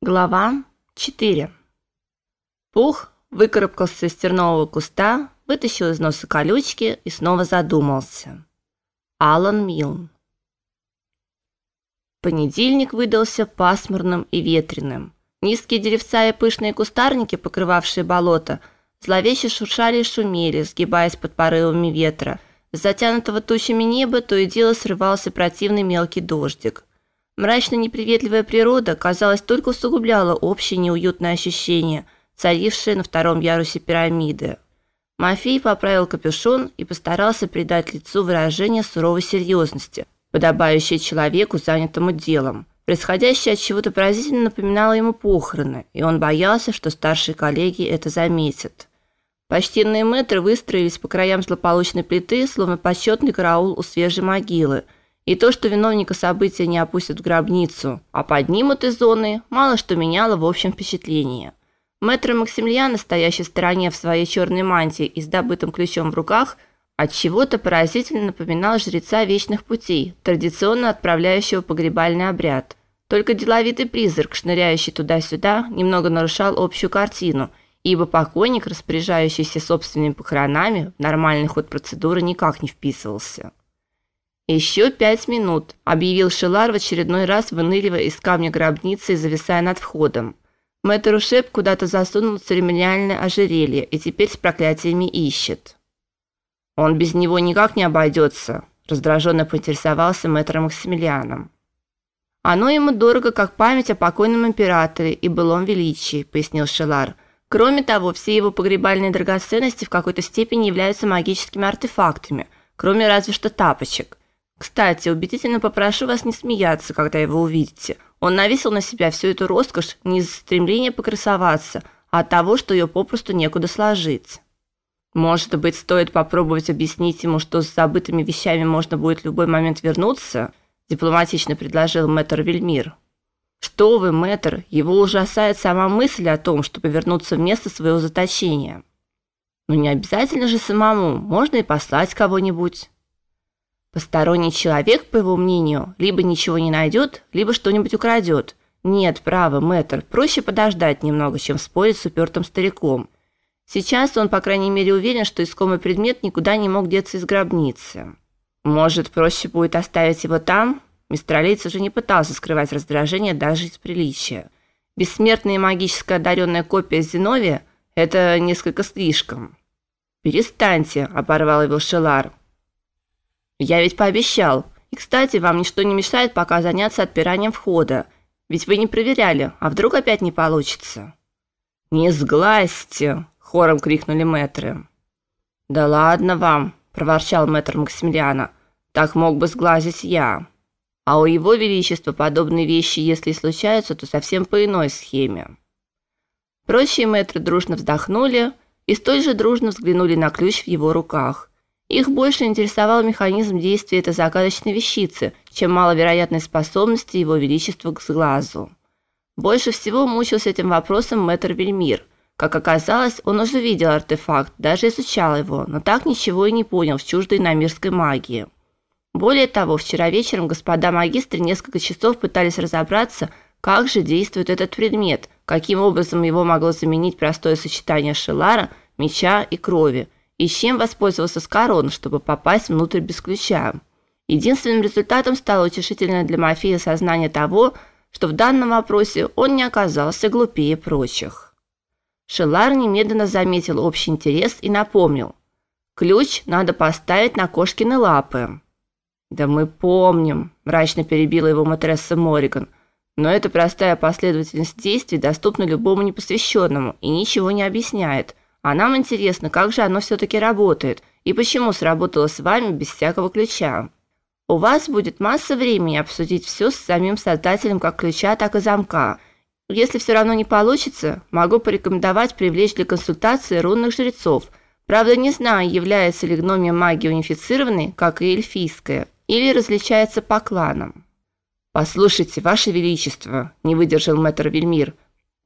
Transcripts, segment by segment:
Глава 4. Пух выкарабкался из тернового куста, вытащил из носа колючки и снова задумался. Алан Милн. Понедельник выдался пасмурным и ветреным. Низкие деревца и пышные кустарники, покрывавшие болото, зловеще шуршали и шумели, сгибаясь под порывами ветра. С затянутого тучами неба то и дело срывался противный мелкий дождик. Мрачно-неприветливая природа, казалось, только усугубляла общее неуютное ощущение, царившее на втором ярусе пирамиды. Мафей поправил капюшон и постарался придать лицу выражение суровой серьезности, подобающее человеку, занятому делом. Происходящее от чего-то поразительно напоминало ему похороны, и он боялся, что старшие коллеги это заметят. Почтенные мэтры выстроились по краям злополучной плиты, словно почетный караул у свежей могилы – и то, что виновника события не опустят в гробницу, а поднимут из зоны, мало что меняло в общем впечатлении. Мэтр Максимилиан, стоящий в стороне в своей черной мантии и с добытым ключом в руках, от чего-то поразительно напоминал жреца вечных путей, традиционно отправляющего погребальный обряд. Только деловитый призрак, шныряющий туда-сюда, немного нарушал общую картину, ибо покойник, распоряжающийся собственными похоронами, в нормальный ход процедуры никак не вписывался. Еще пять минут, объявил Шелар в очередной раз, выныривая из камня гробницы и зависая над входом. Мэтр Ушеп куда-то засунул церемониальное ожерелье и теперь с проклятиями ищет. Он без него никак не обойдется, раздраженно поинтересовался мэтр Максимилианом. Оно ему дорого, как память о покойном императоре и былом величии, пояснил Шелар. Кроме того, все его погребальные драгоценности в какой-то степени являются магическими артефактами, кроме разве что тапочек. Кстати, убедительно попрошу вас не смеяться, когда его увидите. Он навесил на себя всю эту роскошь не из стремления покрасоваться, а от того, что ее попросту некуда сложить. Может быть, стоит попробовать объяснить ему, что с забытыми вещами можно будет в любой момент вернуться, дипломатично предложил мэтр Вельмир. Что вы, мэтр, его ужасает сама мысль о том, чтобы вернуться в место своего заточения. Ну не обязательно же самому, можно и послать кого-нибудь. Посторонний человек, по его мнению, либо ничего не найдет, либо что-нибудь украдет. Нет, право, мэтр, проще подождать немного, чем спорить с упертым стариком. Сейчас он, по крайней мере, уверен, что искомый предмет никуда не мог деться из гробницы. Может, проще будет оставить его там? Мистер Алейц уже не пытался скрывать раздражение даже из приличия. Бессмертная магически одаренная копия Зиновия – это несколько слишком. «Перестаньте», – оборвал его Шелар. Я ведь пообещал. И, кстати, вам ничто не мешает пока заняться отпиранием входа. Ведь вы не проверяли, а вдруг опять не получится. Не сглазьте, хором крикнули мэтры. Да ладно вам, проворчал мэтр Максимилиана. Так мог бы сглазить я. А у его величества подобные вещи, если и случаются, то совсем по иной схеме. Прочие мэтры дружно вздохнули и столь же дружно взглянули на ключ в его руках. Их больше интересовал механизм действия этой загадочной вещицы, чем маловероятные способности его величества к сглазу. Больше всего мучился этим вопросом мэтр Вельмир. Как оказалось, он уже видел артефакт, даже изучал его, но так ничего и не понял в чуждой намирской магии. Более того, вчера вечером господа магистры несколько часов пытались разобраться, как же действует этот предмет, каким образом его могло заменить простое сочетание шелара, меча и крови – и чем воспользовался Скарон, чтобы попасть внутрь без ключа. Единственным результатом стало утешительное для Мафия сознание того, что в данном вопросе он не оказался глупее прочих. Шелар немедленно заметил общий интерес и напомнил: "Ключ надо поставить на кошкины лапы". "Да мы помним", мрачно перебила его матресса Мориган. "Но эта простая последовательность действий доступна любому непосвященному и ничего не объясняет. А нам интересно, как же оно все таки работает и почему сработало с вами без всякого ключа. У вас будет масса времени обсудить все с самим создателем как ключа, так и замка. Если все равно не получится, могу порекомендовать привлечь для консультации рунных жрецов. Правда, не знаю, является ли гномия магия унифицированной, как и эльфийская, или различается по кланам. Послушайте, ваше величество, не выдержал мэтр Вельмир.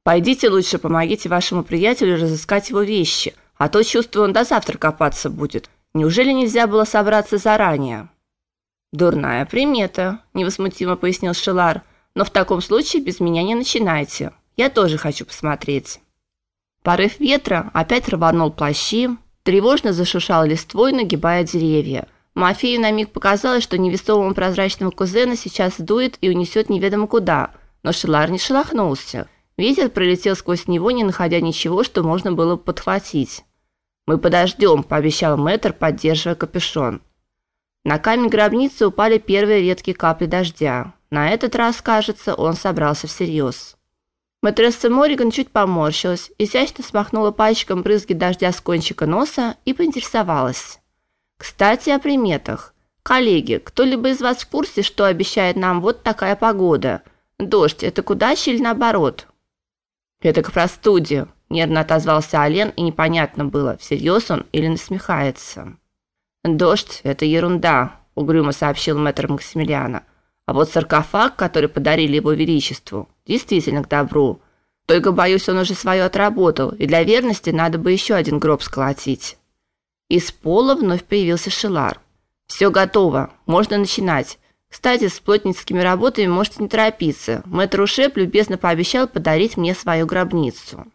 Пойдите лучше помогите вашему приятелю разыскать его вещи, а то чувствую, он до завтра копаться будет. Неужели нельзя было собраться заранее? Дурная примета, невозмутимо пояснил Шелар. Но в таком случае без меня не начинайте. Я тоже хочу посмотреть. Порыв ветра опять рванул плащи, тревожно зашуршал листвой, нагибая деревья. Мафию на миг показалось, что невесомого прозрачного кузена сейчас дует и унесет неведомо куда, но Шелар не шелохнулся. Ветер пролетел сквозь него, не находя ничего, что можно было подхватить. Мы подождем», – пообещал Мэтр, поддерживая капюшон. На камень гробницы упали первые редкие капли дождя. На этот раз, кажется, он собрался всерьез. Матресса Мориган чуть поморщилась, изящно смахнула пальчиком брызги дождя с кончика носа и поинтересовалась. «Кстати, о приметах. Коллеги, кто-либо из вас в курсе, что обещает нам вот такая погода? Дождь – это к удаче или наоборот?» «Это к простуде», – нервно отозвался Ален, и непонятно было, всерьез он или насмехается. «Дождь – это ерунда», – угрюмо сообщил мэтр Максимилиана. А вот саркофаг, который подарили его величеству, действительно к добру. Только боюсь, он уже свое отработал, и для верности надо бы еще один гроб сколотить. Из пола вновь появился Шелар. Все готово, можно начинать. Кстати, с плотницкими работами можете не торопиться. Мэтр Ушеп любезно пообещал подарить мне свою гробницу.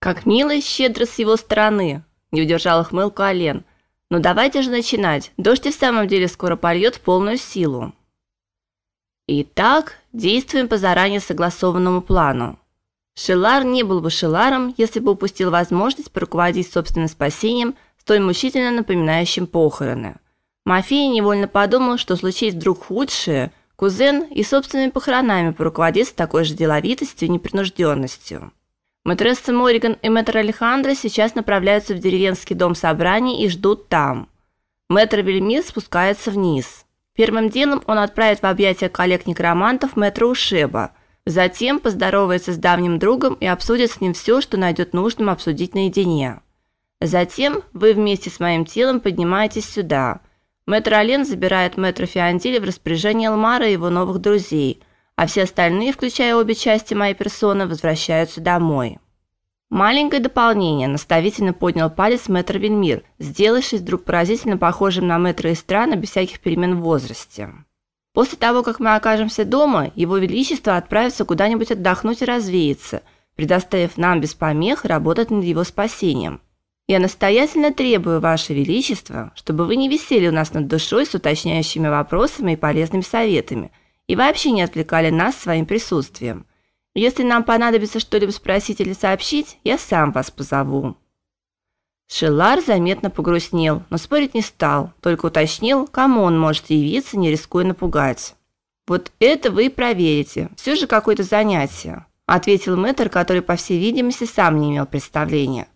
Как мило и щедро с его стороны, не удержал хмылку Ален. Ну давайте же начинать. Дождь и в самом деле скоро польет в полную силу. Итак, действуем по заранее согласованному плану. Шелар не был бы Шеларом, если бы упустил возможность поруководить собственным спасением, столь мучительно напоминающим похороны. Мафия невольно подумал, что случись вдруг худшее, кузен и собственными похоронами поруководит с такой же деловитостью и непринужденностью. Матресса Мориган и мэтр Алехандро сейчас направляются в деревенский дом собраний и ждут там. Мэтр Вельмир спускается вниз. Первым делом он отправит в объятия коллег-некромантов мэтра Ушеба, затем поздоровается с давним другом и обсудит с ним все, что найдет нужным обсудить наедине. Затем вы вместе с моим телом поднимаетесь сюда. Мэтр Ален забирает мэтра Фиандиля в распоряжение Алмара и его новых друзей, а все остальные, включая обе части моей персоны, возвращаются домой. Маленькое дополнение, наставительно поднял палец мэтр Вельмир, сделавшись вдруг поразительно похожим на мэтра Истрана без всяких перемен в возрасте. После того, как мы окажемся дома, его величество отправится куда-нибудь отдохнуть и развеяться, предоставив нам без помех работать над его спасением. Я настоятельно требую, ваше величество, чтобы вы не висели у нас над душой с уточняющими вопросами и полезными советами и вообще не отвлекали нас своим присутствием. Если нам понадобится что-либо спросить или сообщить, я сам вас позову. Шелар заметно погрустнел, но спорить не стал, только уточнил, кому он может явиться, не рискуя напугать. Вот это вы проверите. Все же какое-то занятие, ответил мэтр, который, по всей видимости, сам не имел представления.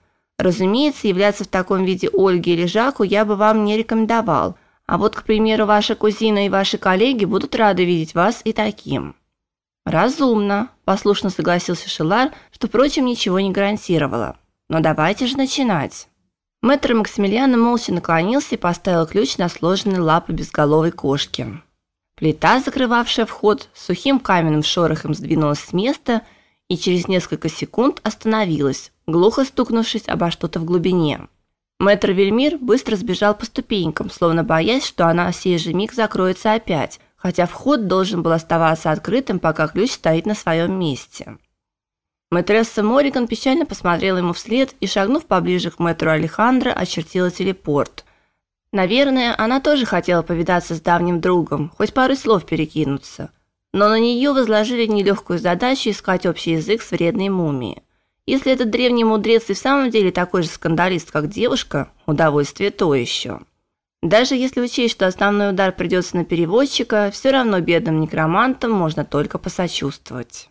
Разумеется, являться в таком виде Ольге или Жаку я бы вам не рекомендовал. А вот, к примеру, ваша кузина и ваши коллеги будут рады видеть вас и таким. Разумно, послушно согласился Шелар, что впрочем ничего не гарантировало. Но давайте же начинать. Мэтр Максимилиан молча наклонился и поставил ключ на сложенные лапы безголовой кошки. Плита, закрывавшая вход, сухим каменным шорохом сдвинулась с места и через несколько секунд остановилась, глухо стукнувшись обо что-то в глубине. Мэтр Вельмир быстро сбежал по ступенькам, словно боясь, что она сей же миг закроется опять, хотя вход должен был оставаться открытым, пока ключ стоит на своем месте. Мэтресса Мориган печально посмотрела ему вслед и, шагнув поближе к мэтру Алехандро, очертила телепорт. Наверное, она тоже хотела повидаться с давним другом, хоть пару слов перекинуться. Но на нее возложили нелегкую задачу искать общий язык с вредной мумией. Если этот древний мудрец и в самом деле такой же скандалист, как девушка, удовольствие то еще. Даже если учесть, что основной удар придется на переводчика, все равно бедным некромантам можно только посочувствовать.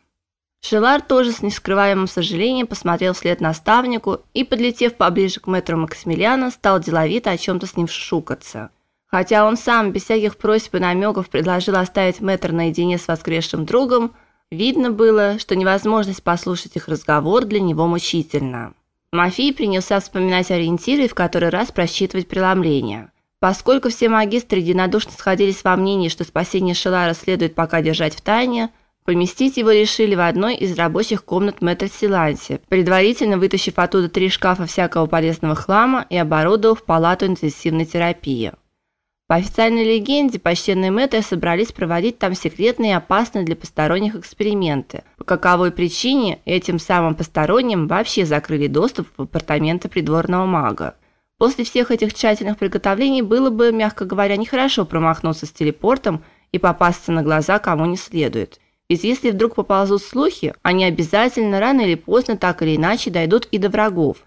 Шелар тоже с нескрываемым сожалением посмотрел вслед наставнику и, подлетев поближе к мэтру Максимилиана, стал деловито о чем то с ним шушукаться. Хотя он сам без всяких просьб и намеков предложил оставить мэтра наедине с воскресшим другом, видно было, что невозможность послушать их разговор для него мучительна. Мафий принялся вспоминать ориентиры и в который раз просчитывать преломления – Поскольку все магистры единодушно сходились во мнении, что спасение Шелара следует пока держать в тайне, поместить его решили в одной из рабочих комнат мэтра Силанси, предварительно вытащив оттуда три шкафа всякого полезного хлама и оборудовав палату интенсивной терапии. По официальной легенде, почтенные мэтры собрались проводить там секретные и опасные для посторонних эксперименты, по каковой причине этим самым посторонним вообще закрыли доступ в апартаменты придворного мага. После всех этих тщательных приготовлений было бы, мягко говоря, нехорошо промахнуться с телепортом и попасться на глаза кому не следует. Ведь если вдруг поползут слухи, они обязательно рано или поздно так или иначе дойдут и до врагов.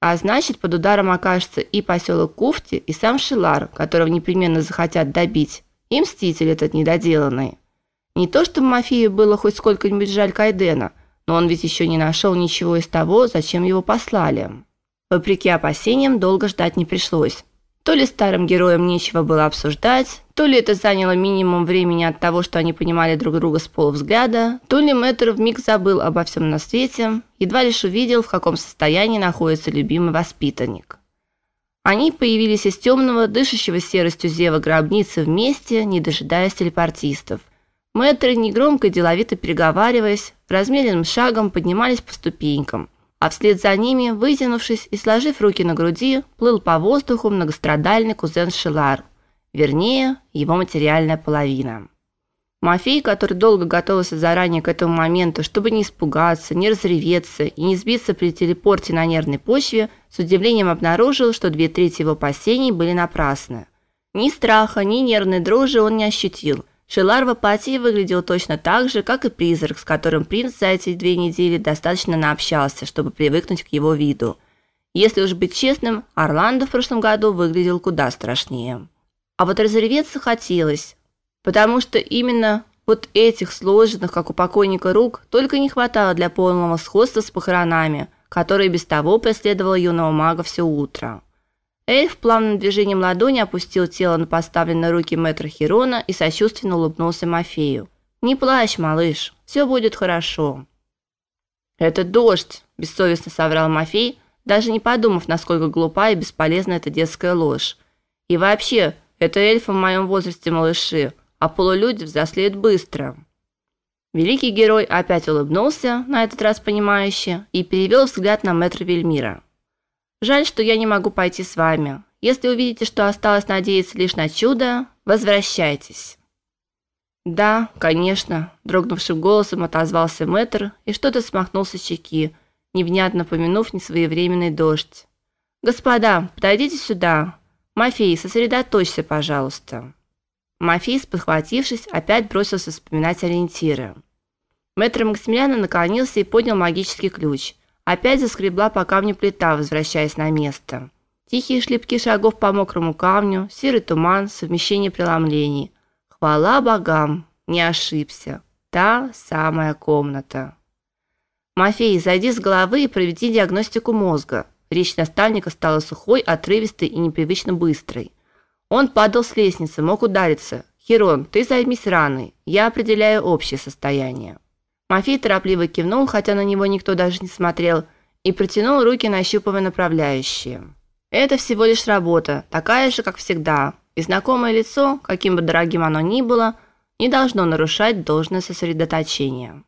А значит, под ударом окажется и поселок Куфти, и сам Шилар, которого непременно захотят добить, и мститель этот недоделанный. Не то, чтобы Мафию было хоть сколько-нибудь жаль Кайдена, но он ведь еще не нашел ничего из того, зачем его послали. Вопреки опасениям, долго ждать не пришлось. То ли старым героям нечего было обсуждать, то ли это заняло минимум времени от того, что они понимали друг друга с полувзгляда, то ли Мэтр вмиг забыл обо всем на свете, едва лишь увидел, в каком состоянии находится любимый воспитанник. Они появились из темного, дышащего серостью зева гробницы вместе, не дожидаясь телепортистов – Мэтры, негромко и деловито переговариваясь, размеренным шагом поднимались по ступенькам, а вслед за ними, вытянувшись и сложив руки на груди, плыл по воздуху многострадальный кузен Шилар, вернее, его материальная половина. Мафей, который долго готовился заранее к этому моменту, чтобы не испугаться, не разреветься и не сбиться при телепорте на нервной почве, с удивлением обнаружил, что две трети его опасений были напрасны. Ни страха, ни нервной дрожи он не ощутил – Шелар в апатии выглядел точно так же, как и призрак, с которым принц за эти две недели достаточно наобщался, чтобы привыкнуть к его виду. Если уж быть честным, Орландо в прошлом году выглядел куда страшнее. А вот разреветься хотелось, потому что именно вот этих сложенных, как у покойника, рук только не хватало для полного сходства с похоронами, которые без того преследовало юного мага все утро. Эльф плавным движением ладони опустил тело на поставленные руки мэтра Хирона и сочувственно улыбнулся Мафею. «Не плачь, малыш, все будет хорошо». «Это дождь», – бессовестно соврал Мафей, даже не подумав, насколько глупа и бесполезна эта детская ложь. «И вообще, это эльфы в моем возрасте малыши, а полулюди взрослеют быстро». Великий герой опять улыбнулся, на этот раз понимающе, и перевел взгляд на мэтра Вельмира. Жаль, что я не могу пойти с вами. Если увидите, что осталось надеяться лишь на чудо, возвращайтесь. Да, конечно, дрогнувшим голосом отозвался Мэтр и что-то смахнул со щеки, невнятно помянув несвоевременный дождь. Господа, подойдите сюда. Мафей, сосредоточься, пожалуйста. Мафей, спохватившись, опять бросился вспоминать ориентиры. Мэтр Максимилиана наклонился и поднял магический ключ – Опять заскребла по камню плита, возвращаясь на место. Тихие шлепки шагов по мокрому камню, серый туман, совмещение преломлений. Хвала богам, не ошибся. Та самая комната. Мафей, зайди с головы и проведи диагностику мозга. Речь наставника стала сухой, отрывистой и непривычно быстрой. Он падал с лестницы, мог удариться. Хирон, ты займись раной. Я определяю общее состояние. Мафей торопливо кивнул, хотя на него никто даже не смотрел, и протянул руки, нащупывая направляющие. Это всего лишь работа, такая же, как всегда. И знакомое лицо, каким бы дорогим оно ни было, не должно нарушать должное сосредоточение.